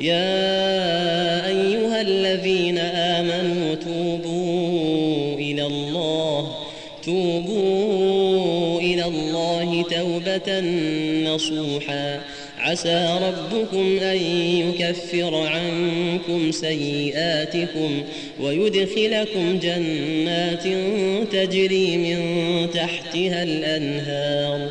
يا أيها الذين آمنوا توبوا إلى الله توبوا إلى الله توبة نصوحا. عسى ربكم أن يكفر عنكم سيئاتكم ويدخلكم جنات تجري من تحتها الأنهار.